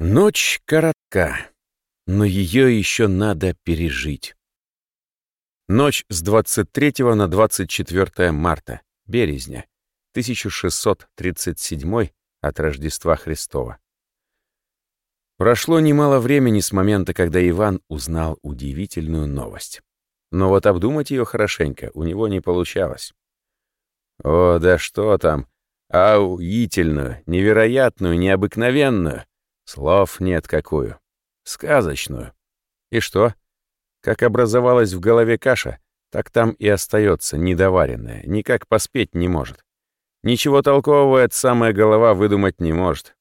Ночь коротка, но ее еще надо пережить. Ночь с 23 на 24 марта, березня, 1637 от Рождества Христова. Прошло немало времени с момента, когда Иван узнал удивительную новость. Но вот обдумать ее хорошенько у него не получалось. О, да что там, ауительную, невероятную, необыкновенную, Слов нет какую. Сказочную. И что? Как образовалась в голове каша, так там и остается недоваренная, никак поспеть не может. Ничего толкового эта самая голова выдумать не может.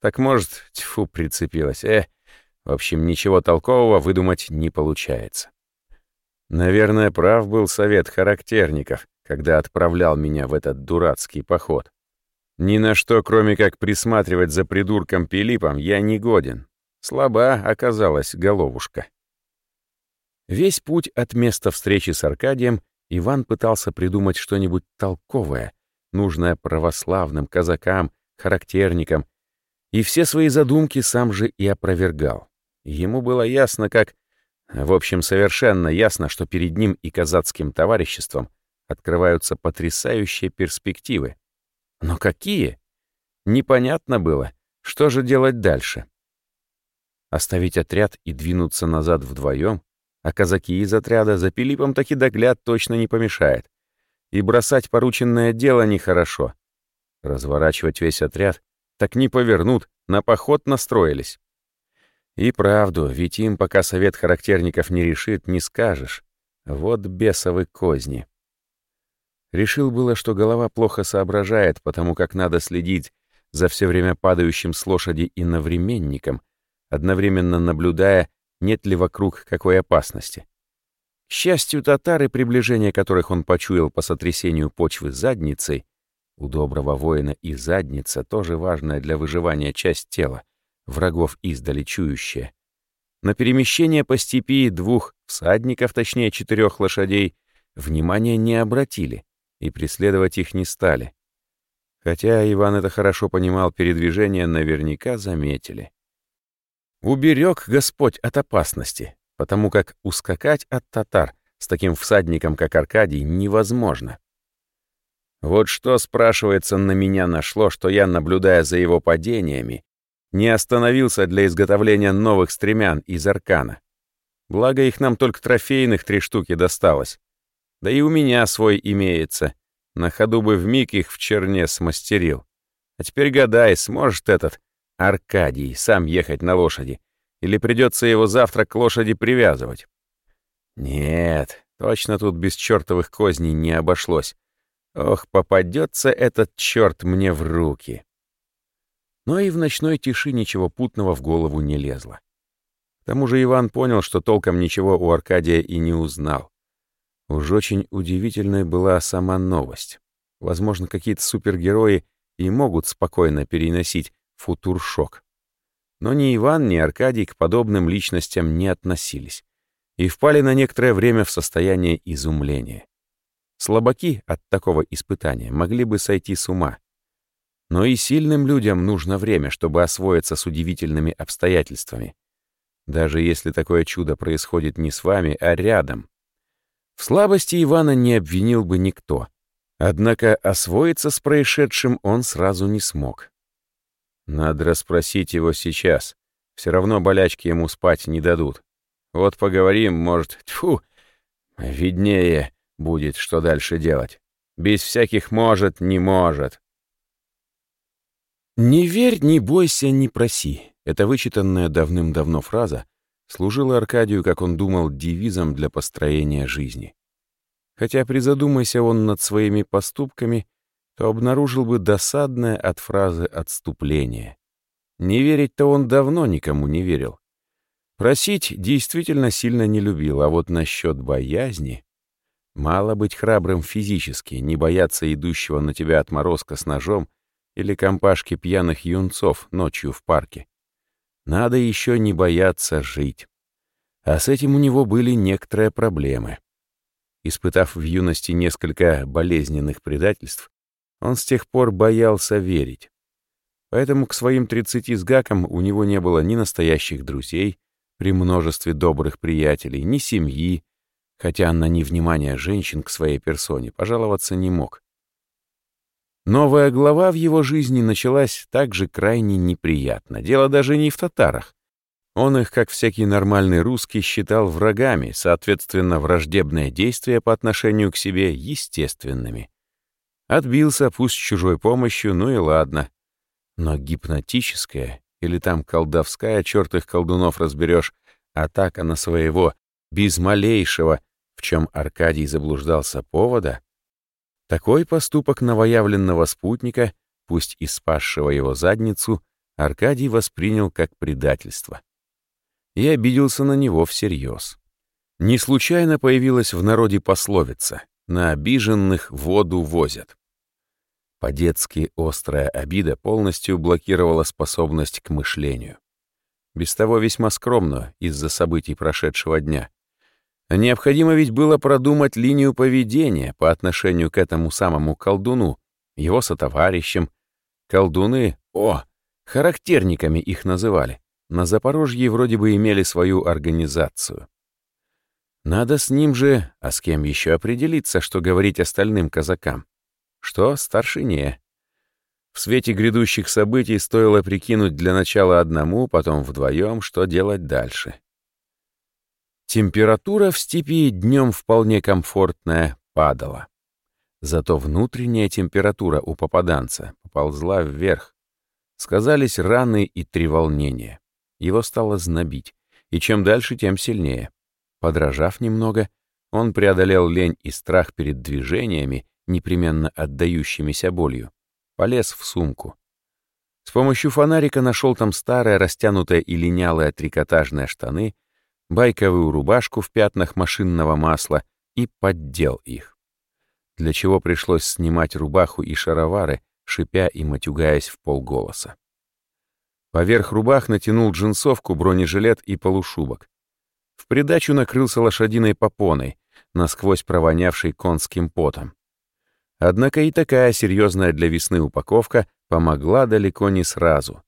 Так может, тьфу, прицепилась. Э, в общем, ничего толкового выдумать не получается. Наверное, прав был совет характерников, когда отправлял меня в этот дурацкий поход. Ни на что, кроме как присматривать за придурком Пилипом, я не годен. Слаба оказалась головушка. Весь путь от места встречи с Аркадием Иван пытался придумать что-нибудь толковое, нужное православным казакам, характерникам, и все свои задумки сам же и опровергал. Ему было ясно, как... В общем, совершенно ясно, что перед ним и казацким товариществом открываются потрясающие перспективы. Но какие? Непонятно было, что же делать дальше. Оставить отряд и двинуться назад вдвоем, а казаки из отряда за Пилипом таки догляд точно не помешает. И бросать порученное дело нехорошо. Разворачивать весь отряд так не повернут, на поход настроились. И правду, ведь им, пока совет характерников не решит, не скажешь. Вот бесовы козни. Решил было, что голова плохо соображает, потому как надо следить за все время падающим с лошади иновременником, одновременно наблюдая, нет ли вокруг какой опасности. К счастью, татары, приближение которых он почуял по сотрясению почвы задницей, у доброго воина и задница тоже важная для выживания часть тела, врагов издали чующая. На перемещение по степи двух всадников, точнее четырех лошадей, внимания не обратили и преследовать их не стали. Хотя Иван это хорошо понимал, передвижение наверняка заметили. Уберег Господь от опасности, потому как ускакать от татар с таким всадником, как Аркадий, невозможно. Вот что, спрашивается, на меня нашло, что я, наблюдая за его падениями, не остановился для изготовления новых стремян из аркана. Благо их нам только трофейных три штуки досталось. Да и у меня свой имеется. На ходу бы вмиг их в черне смастерил. А теперь гадай, сможет этот Аркадий сам ехать на лошади, или придется его завтра к лошади привязывать? Нет, точно тут без чертовых козней не обошлось. Ох, попадется этот черт мне в руки. Но и в ночной тиши ничего путного в голову не лезло. К тому же Иван понял, что толком ничего у Аркадия и не узнал. Уж очень удивительной была сама новость. Возможно, какие-то супергерои и могут спокойно переносить футуршок. Но ни Иван, ни Аркадий к подобным личностям не относились и впали на некоторое время в состояние изумления. Слабаки от такого испытания могли бы сойти с ума. Но и сильным людям нужно время, чтобы освоиться с удивительными обстоятельствами. Даже если такое чудо происходит не с вами, а рядом. В слабости Ивана не обвинил бы никто. Однако освоиться с происшедшим он сразу не смог. Надо расспросить его сейчас. Все равно болячки ему спать не дадут. Вот поговорим, может, тьфу, виднее будет, что дальше делать. Без всяких «может», «не может». «Не верь, не бойся, не проси» — это вычитанная давным-давно фраза, служила Аркадию, как он думал, девизом для построения жизни. Хотя призадумайся он над своими поступками, то обнаружил бы досадное от фразы отступление. Не верить-то он давно никому не верил. Просить действительно сильно не любил, а вот насчет боязни... Мало быть храбрым физически, не бояться идущего на тебя отморозка с ножом или компашки пьяных юнцов ночью в парке. Надо еще не бояться жить. А с этим у него были некоторые проблемы. Испытав в юности несколько болезненных предательств, он с тех пор боялся верить. Поэтому к своим 30 с гаком у него не было ни настоящих друзей, при множестве добрых приятелей, ни семьи, хотя на невнимание женщин к своей персоне пожаловаться не мог. Новая глава в его жизни началась также крайне неприятно. Дело даже не в татарах. Он их, как всякий нормальный русский, считал врагами, соответственно, враждебные действия по отношению к себе естественными. Отбился, пусть чужой помощью, ну и ладно. Но гипнотическая или там колдовская, черт их колдунов разберешь, атака на своего, без малейшего, в чем Аркадий заблуждался повода, такой поступок новоявленного спутника, пусть и спасшего его задницу, Аркадий воспринял как предательство и обиделся на него всерьез. Не случайно появилась в народе пословица «на обиженных воду возят». По-детски острая обида полностью блокировала способность к мышлению. Без того весьма скромно из-за событий прошедшего дня. Необходимо ведь было продумать линию поведения по отношению к этому самому колдуну, его сотоварищам. Колдуны, о, характерниками их называли на Запорожье вроде бы имели свою организацию. Надо с ним же, а с кем еще определиться, что говорить остальным казакам? Что старшине? В свете грядущих событий стоило прикинуть для начала одному, потом вдвоем, что делать дальше. Температура в степи днем вполне комфортная падала. Зато внутренняя температура у попаданца поползла вверх. Сказались раны и треволнения. Его стало знобить, и чем дальше, тем сильнее. Подражав немного, он преодолел лень и страх перед движениями, непременно отдающимися болью. Полез в сумку. С помощью фонарика нашел там старое, растянутое и линялое трикотажные штаны, байковую рубашку в пятнах машинного масла и поддел их. Для чего пришлось снимать рубаху и шаровары, шипя и матюгаясь в полголоса. Поверх рубах натянул джинсовку, бронежилет и полушубок. В придачу накрылся лошадиной попоной, насквозь провонявшей конским потом. Однако и такая серьезная для весны упаковка помогла далеко не сразу.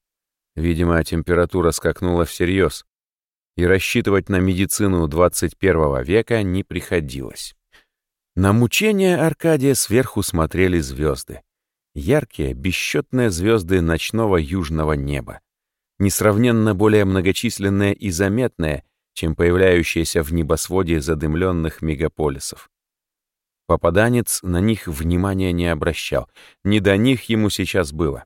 Видимо, температура скакнула всерьез, и рассчитывать на медицину 21 века не приходилось. На мучения Аркадия сверху смотрели звезды. Яркие, бесчетные звезды ночного южного неба несравненно более многочисленное и заметное, чем появляющееся в небосводе задымленных мегаполисов. Попаданец на них внимания не обращал, не до них ему сейчас было,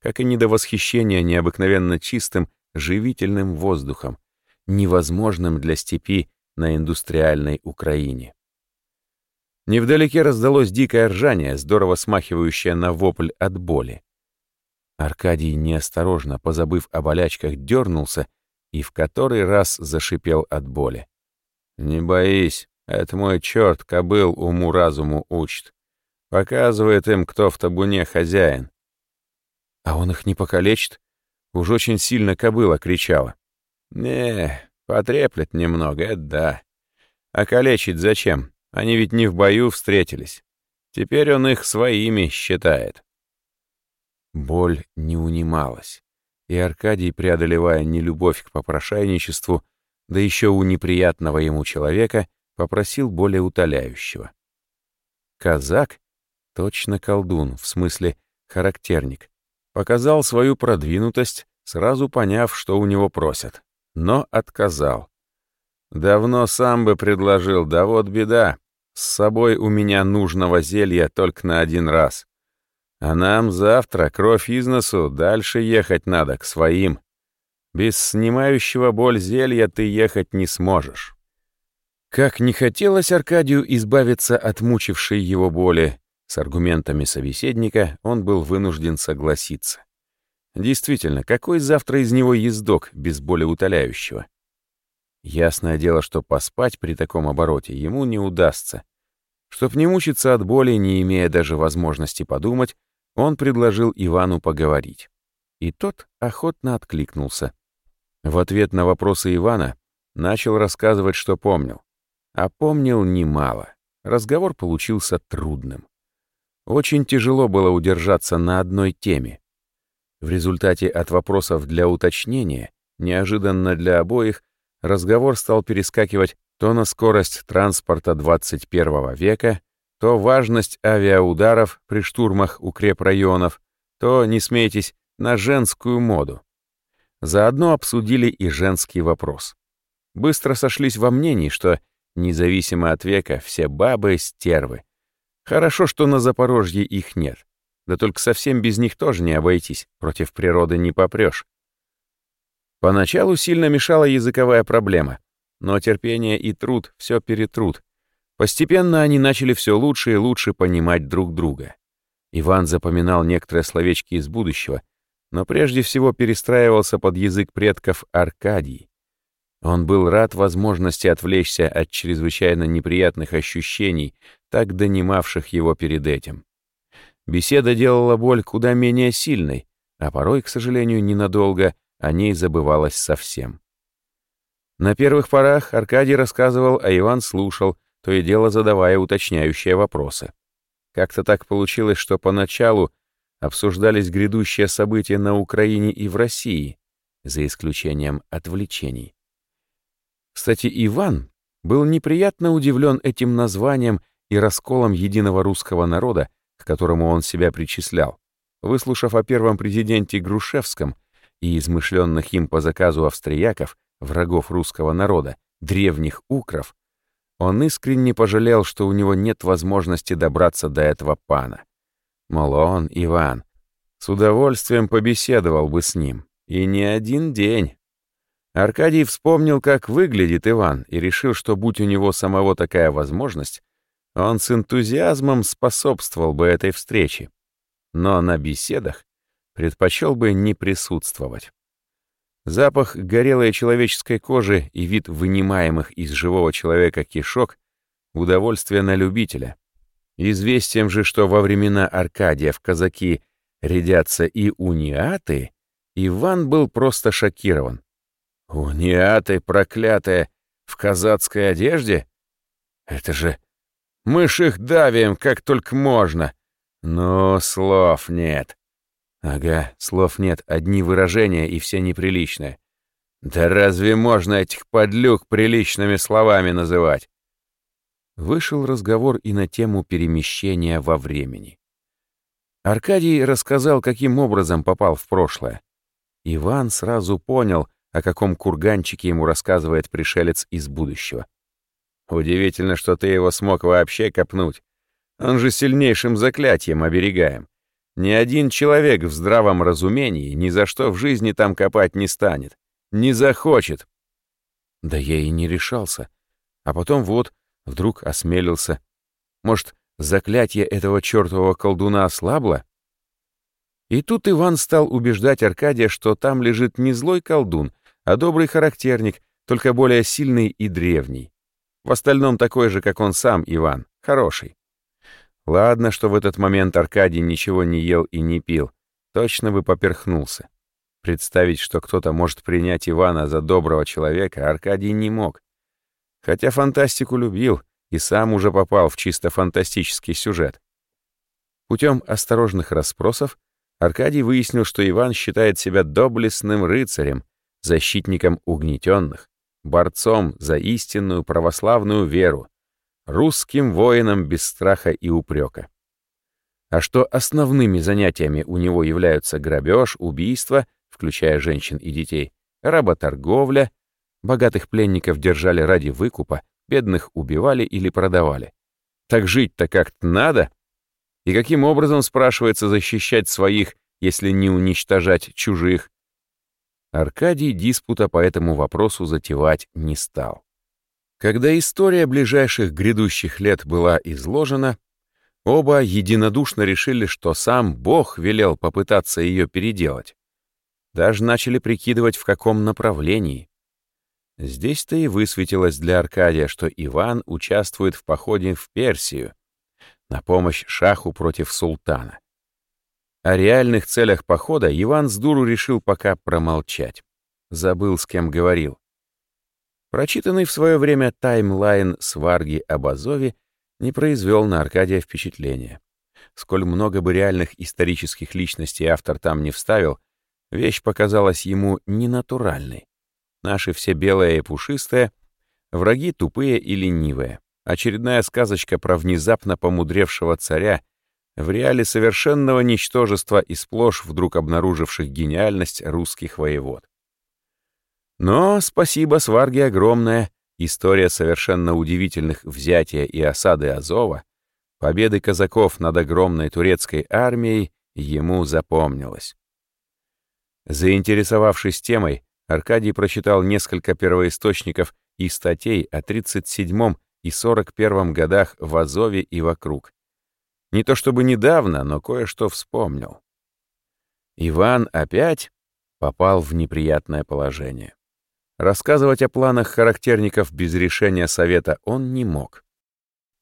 как и не до восхищения необыкновенно чистым, живительным воздухом, невозможным для степи на индустриальной Украине. Невдалеке раздалось дикое ржание, здорово смахивающее на вопль от боли. Аркадий неосторожно, позабыв о болячках, дернулся и в который раз зашипел от боли. «Не боись, это мой черт кобыл уму-разуму учит. Показывает им, кто в табуне хозяин». «А он их не покалечит?» Уж очень сильно кобыла кричала. «Не, потреплет немного, это да. А калечить зачем? Они ведь не в бою встретились. Теперь он их своими считает». Боль не унималась, и Аркадий, преодолевая нелюбовь к попрошайничеству, да еще у неприятного ему человека, попросил более утоляющего. Казак, точно колдун, в смысле характерник, показал свою продвинутость, сразу поняв, что у него просят, но отказал. Давно сам бы предложил, да вот беда, с собой у меня нужного зелья только на один раз. А нам завтра кровь из носу, дальше ехать надо, к своим. Без снимающего боль зелья ты ехать не сможешь. Как не хотелось Аркадию избавиться от мучившей его боли, с аргументами собеседника он был вынужден согласиться. Действительно, какой завтра из него ездок без боли утоляющего? Ясное дело, что поспать при таком обороте ему не удастся. Чтоб не мучиться от боли, не имея даже возможности подумать, он предложил Ивану поговорить. И тот охотно откликнулся. В ответ на вопросы Ивана начал рассказывать, что помнил. А помнил немало. Разговор получился трудным. Очень тяжело было удержаться на одной теме. В результате от вопросов для уточнения, неожиданно для обоих, разговор стал перескакивать то на скорость транспорта 21 века, то важность авиаударов при штурмах укрепрайонов, то, не смейтесь, на женскую моду. Заодно обсудили и женский вопрос. Быстро сошлись во мнении, что, независимо от века, все бабы — стервы. Хорошо, что на Запорожье их нет. Да только совсем без них тоже не обойтись, против природы не попрешь. Поначалу сильно мешала языковая проблема, но терпение и труд все перетрут. Постепенно они начали все лучше и лучше понимать друг друга. Иван запоминал некоторые словечки из будущего, но прежде всего перестраивался под язык предков Аркадий. Он был рад возможности отвлечься от чрезвычайно неприятных ощущений, так донимавших его перед этим. Беседа делала боль куда менее сильной, а порой, к сожалению, ненадолго о ней забывалось совсем. На первых порах Аркадий рассказывал, а Иван слушал, то и дело задавая уточняющие вопросы. Как-то так получилось, что поначалу обсуждались грядущие события на Украине и в России, за исключением отвлечений. Кстати, Иван был неприятно удивлен этим названием и расколом единого русского народа, к которому он себя причислял. Выслушав о первом президенте Грушевском и измышленных им по заказу австрияков, врагов русского народа, древних укров, он искренне пожалел, что у него нет возможности добраться до этого пана. Мол, он, Иван, с удовольствием побеседовал бы с ним. И не один день. Аркадий вспомнил, как выглядит Иван, и решил, что будь у него самого такая возможность, он с энтузиазмом способствовал бы этой встрече. Но на беседах предпочел бы не присутствовать. Запах горелой человеческой кожи и вид вынимаемых из живого человека кишок — удовольствие на любителя. Известием же, что во времена Аркадия в казаки рядятся и униаты, Иван был просто шокирован. Униаты, проклятые, в казацкой одежде? Это же... Мы ж их давим, как только можно. Но слов нет. Ага, слов нет, одни выражения и все неприличные. Да разве можно этих подлюк приличными словами называть? Вышел разговор и на тему перемещения во времени. Аркадий рассказал, каким образом попал в прошлое. Иван сразу понял, о каком курганчике ему рассказывает пришелец из будущего. Удивительно, что ты его смог вообще копнуть. Он же сильнейшим заклятием оберегаем. Ни один человек в здравом разумении ни за что в жизни там копать не станет. Не захочет. Да я и не решался. А потом вот, вдруг осмелился. Может, заклятие этого чертового колдуна ослабло? И тут Иван стал убеждать Аркадия, что там лежит не злой колдун, а добрый характерник, только более сильный и древний. В остальном такой же, как он сам, Иван, хороший. Ладно, что в этот момент Аркадий ничего не ел и не пил. Точно бы поперхнулся. Представить, что кто-то может принять Ивана за доброго человека, Аркадий не мог. Хотя фантастику любил и сам уже попал в чисто фантастический сюжет. Путем осторожных расспросов Аркадий выяснил, что Иван считает себя доблестным рыцарем, защитником угнетенных, борцом за истинную православную веру, русским воином без страха и упрека. А что основными занятиями у него являются грабеж, убийство, включая женщин и детей, работорговля, богатых пленников держали ради выкупа, бедных убивали или продавали. Так жить-то как-то надо? И каким образом, спрашивается, защищать своих, если не уничтожать чужих? Аркадий диспута по этому вопросу затевать не стал. Когда история ближайших грядущих лет была изложена, оба единодушно решили, что сам Бог велел попытаться ее переделать. Даже начали прикидывать, в каком направлении. Здесь-то и высветилось для Аркадия, что Иван участвует в походе в Персию на помощь шаху против султана. О реальных целях похода Иван с дуру решил пока промолчать. Забыл, с кем говорил. Прочитанный в свое время таймлайн сварги об Азове не произвел на Аркадия впечатления. Сколь много бы реальных исторических личностей автор там не вставил, Вещь показалась ему ненатуральной. Наши все белые и пушистые, враги тупые и ленивые. Очередная сказочка про внезапно помудревшего царя в реале совершенного ничтожества и сплошь вдруг обнаруживших гениальность русских воевод. Но спасибо сварге огромное, история совершенно удивительных взятия и осады Азова, победы казаков над огромной турецкой армией ему запомнилась. Заинтересовавшись темой, Аркадий прочитал несколько первоисточников и статей о 37 и 41 годах в Азове и вокруг. Не то чтобы недавно, но кое-что вспомнил. Иван опять попал в неприятное положение. Рассказывать о планах характерников без решения совета он не мог.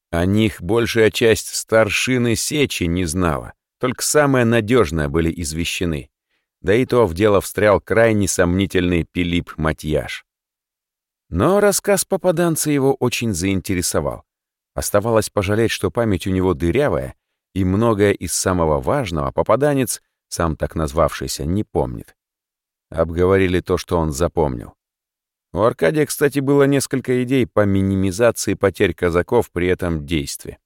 О них большая часть старшины Сечи не знала, только самые надежные были извещены. Да и то в дело встрял крайне сомнительный Пилип Матьяш. Но рассказ попаданца его очень заинтересовал. Оставалось пожалеть, что память у него дырявая, и многое из самого важного попаданец, сам так назвавшийся, не помнит. Обговорили то, что он запомнил. У Аркадия, кстати, было несколько идей по минимизации потерь казаков при этом действии.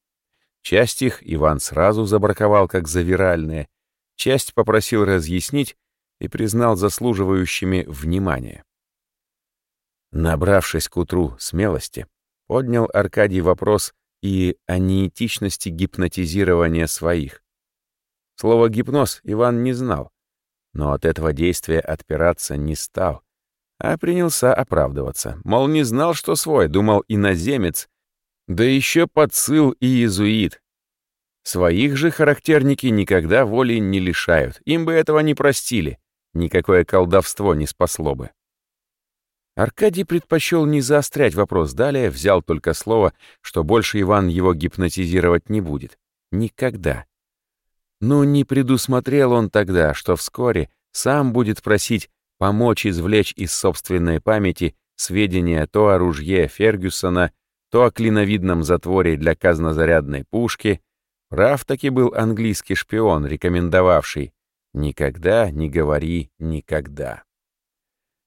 Часть их Иван сразу забраковал как завиральные, часть попросил разъяснить, и признал заслуживающими внимания. Набравшись к утру смелости, поднял Аркадий вопрос и о неэтичности гипнотизирования своих. Слово «гипноз» Иван не знал, но от этого действия отпираться не стал, а принялся оправдываться, мол, не знал, что свой, думал иноземец, да еще подсыл и иезуит. Своих же характерники никогда воли не лишают, им бы этого не простили. Никакое колдовство не спасло бы. Аркадий предпочел не заострять вопрос далее, взял только слово, что больше Иван его гипнотизировать не будет. Никогда. Но не предусмотрел он тогда, что вскоре сам будет просить помочь извлечь из собственной памяти сведения то о ружье Фергюсона, то о клиновидном затворе для казнозарядной пушки. Прав таки был английский шпион, рекомендовавший Никогда не говори никогда.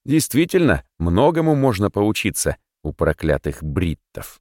Действительно, многому можно поучиться у проклятых бриттов.